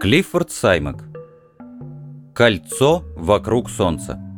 Клиффорд Саймак. Кольцо вокруг солнца.